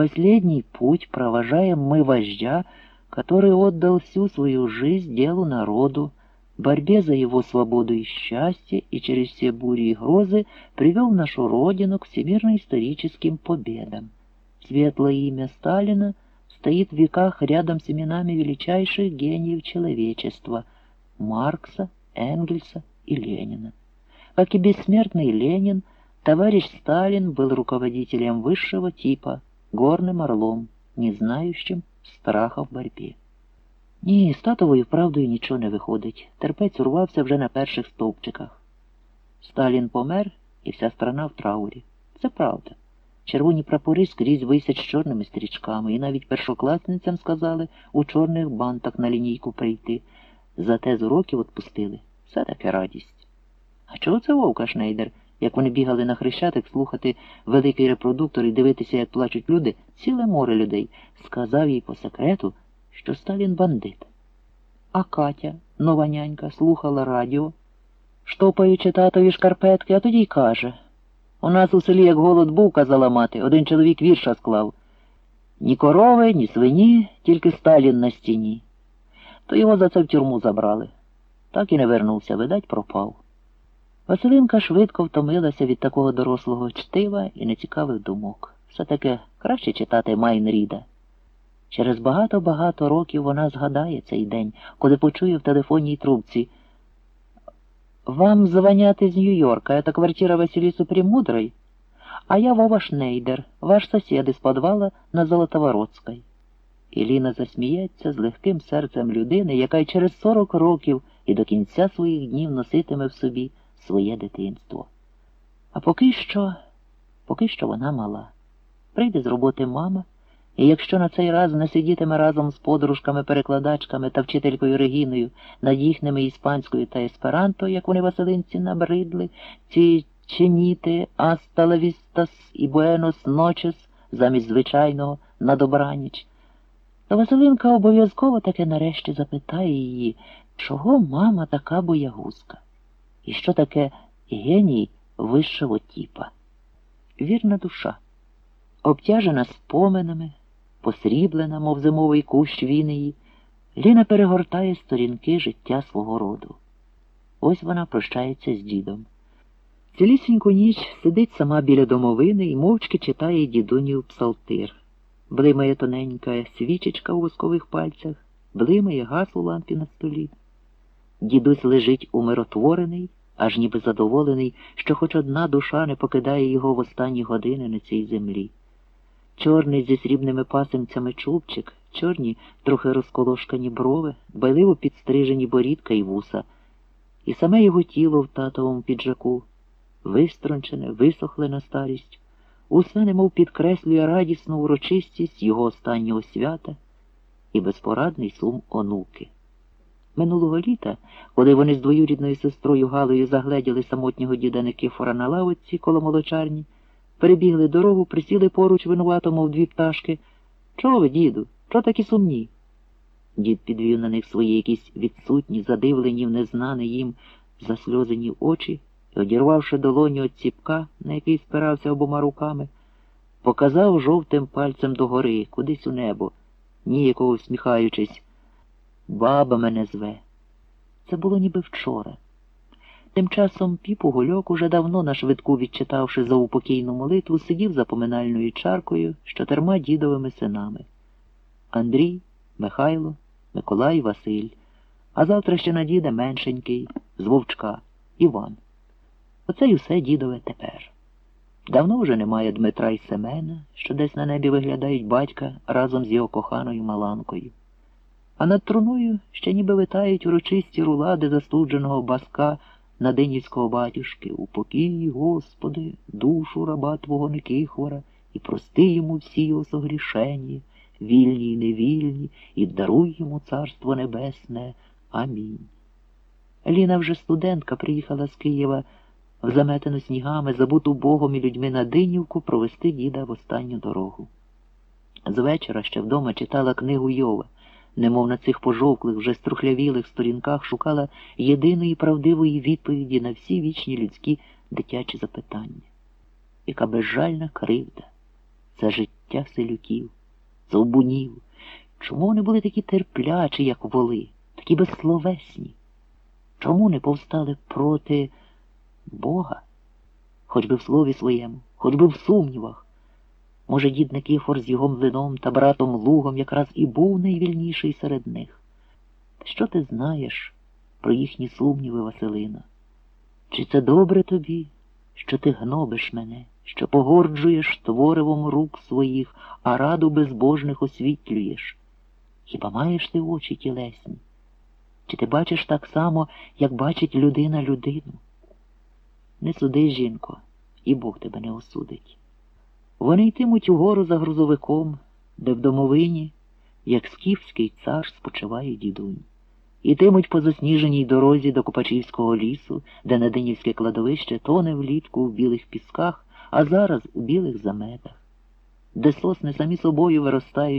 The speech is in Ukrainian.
последний путь провожаем мы вождя, который отдал всю свою жизнь делу народу, борьбе за его свободу и счастье, и через все бури и грозы привел нашу Родину к всемирно-историческим победам. Светлое имя Сталина стоит в веках рядом с именами величайших гениев человечества – Маркса, Энгельса и Ленина. Как и бессмертный Ленин, товарищ Сталин был руководителем высшего типа, горным орлом, не знающим страха в борьбі. Ні, з татовою правдою нічого не виходить. Терпець урвався вже на перших стовпчиках. Сталін помер, і вся страна в траурі. Це правда. Червоні прапори скрізь висять з чорними стрічками, і навіть першокласницям сказали у чорних бантах на лінійку прийти. Зате з уроків відпустили. Все таки радість. А чого це вовка Шнейдер? Як вони бігали на хрещатик слухати великий репродуктор і дивитися, як плачуть люди, ціле море людей, сказав їй по секрету, що Сталін бандит. А Катя, нова нянька, слухала радіо, штопаючи татові шкарпетки, а тоді й каже у нас у селі, як голод був, казала мати, один чоловік вірша склав. Ні корови, ні свині, тільки Сталін на стіні. То його за це в тюрму забрали. Так і не вернувся, видать, пропав. Василинка швидко втомилася від такого дорослого чтива і нецікавих думок. Все таки краще читати Майн Ріда. Через багато-багато років вона згадає цей день, коли почує в телефонній трубці. Вам звонят из Нью-Йорка. Это квартира Василисы Премудрой? А я Вова Шнейдер, ваш сосед із подвала на Золотовородській. Іліна засміється з легким серцем людини, яка й через сорок років і до кінця своїх днів носитиме в собі своє дитинство. А поки що, поки що вона мала. Прийде з роботи мама, і якщо на цей раз не сидітиме разом з подружками-перекладачками та вчителькою Регіною над їхніми іспанською та есперанто, як вони Василинці набридли, ці чиніти асталавістас і буенос ночес замість звичайного на добраніч, то Василинка обов'язково таки нарешті запитає її, чого мама така боягузка, і що таке геній вищого тіпа. Вірна душа, обтяжена споминами посріблена, мов зимовий кущ вінеї, Ліна перегортає сторінки життя свого роду. Ось вона прощається з дідом. Цілісіньку ніч сидить сама біля домовини і мовчки читає дідунів псалтир. Блимає тоненька свічечка у воскових пальцях, блимає газ у лампі на столі. Дідусь лежить умиротворений, аж ніби задоволений, що хоч одна душа не покидає його в останні години на цій землі чорний зі срібними пасимцями чубчик, чорні, трохи розколошкані брови, байливо підстрижені борідка і вуса, і саме його тіло в татовому піджаку, вистрончене, висохле на старість, усе немов підкреслює радісну урочистість його останнього свята і безпорадний сум онуки. Минулого літа, коли вони з двоюрідною сестрою Галею загледіли самотнього діда Никифора на лавочці коло молочарні, перебігли дорогу, присіли поруч винувато, мов дві пташки. Чого ви, діду? Чого такі сумні? Дід підвів на них свої якісь відсутні, задивлені в незнане їм засльозені очі і, одірвавши долоню від ціпка, на який спирався обома руками, показав жовтим пальцем догори, кудись у небо, ніякого всміхаючись. Баба мене зве. Це було ніби вчора. Тим часом піпу гульок, уже давно на швидку відчитавши за упокійну молитву, сидів за поминальною чаркою з чотирма дідовими синами Андрій, Михайло, Миколай Василь, а завтра ще на діда меншенький, з вовчка, Іван. Оце й усе дідове тепер. Давно вже немає Дмитра й Семена, що десь на небі виглядають батька разом з його коханою Маланкою. А над труною ще ніби витають урочисті рулади застудженого баска Надинівського батюшки, упокій, Господи, душу раба Твого Никихвора, і прости йому всі його согрішені, вільні й невільні, і даруй йому Царство Небесне. Амінь. Ліна вже студентка приїхала з Києва в заметену снігами, забуту Богом і людьми на Динівку провести діда в останню дорогу. З вечора ще вдома читала книгу Йова немов на цих пожовклих, вже струхлявілих сторінках шукала єдиної правдивої відповіді на всі вічні людські дитячі запитання. Яка безжальна кривда, життя. життя селюків, совбунів. Чому вони були такі терплячі, як воли, такі безсловесні? Чому не повстали проти Бога? Хоч би в слові своєму, хоч би в сумнівах. Може, дід Никифор з його млином та братом Лугом якраз і був найвільніший серед них. Що ти знаєш про їхні сумніви, Василина? Чи це добре тобі, що ти гнобиш мене, що погорджуєш творивом рук своїх, а раду безбожних освітлюєш? Хіба маєш ти очі тілесні? Чи ти бачиш так само, як бачить людина людину? Не суди, жінко, і Бог тебе не осудить. Вони йтимуть угору за грузовиком, де в домовині, як скіфський цар спочиває дідунь. Ітимуть по засніженій дорозі до Копачівського лісу, де Надинівське кладовище тоне влітку в білих пісках, а зараз у білих заметах, де сосни самі собою виростають